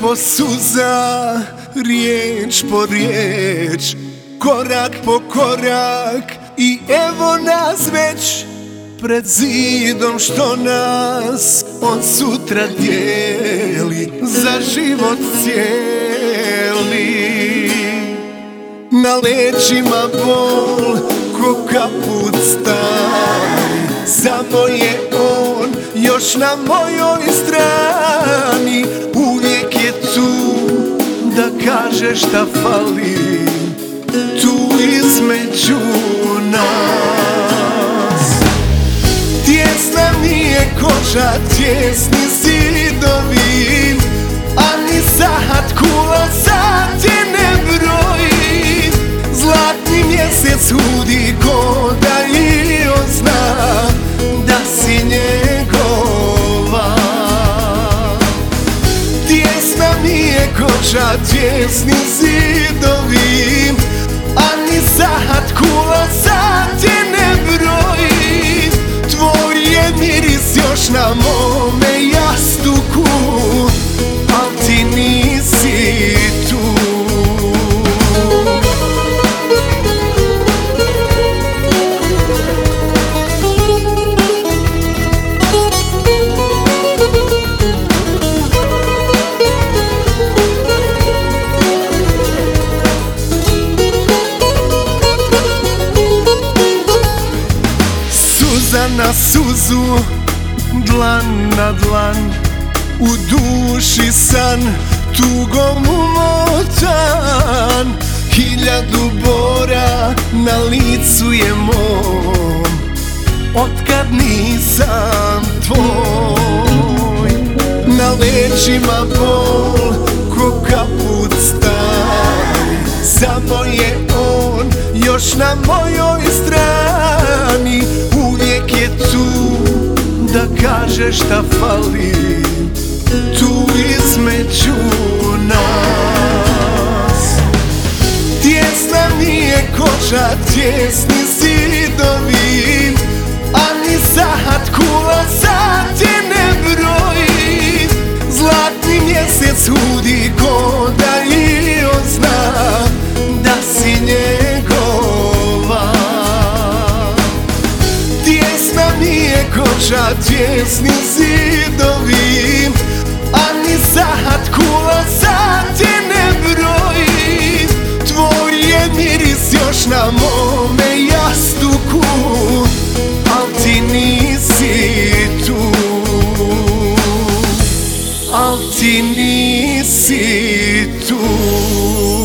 po suza, riječ po riječ Korak po korak i evo nas već Pred zidom što nas od sutra dijeli Za život cijeli. Na leđima bol ko kaput stari Samo je još na mojoj strani Uvijek je tu da kaže šta fali. Tu između nas. Tjesna mi je koža, tjesni Koža, tjesni zidovi A ni sahat kula na suzu, dlan na dlan U duši san, tugom umotan. Hiljadu bora na licu je mom Otkad nisam tvoj. Na leđima bol, ko kaput stari Samo je on još na mojoj strani Uvijek je tu da kaže šta fali. Tu između nas. Tjesna mi je koža, tjesni zidovi A ni sahat kula sad nije koča tjesni zidovi A ni sat kula sat je ne broji. Tvoj je miris još na mome jastuku Al ti nisi tu. Al ti nisi tu.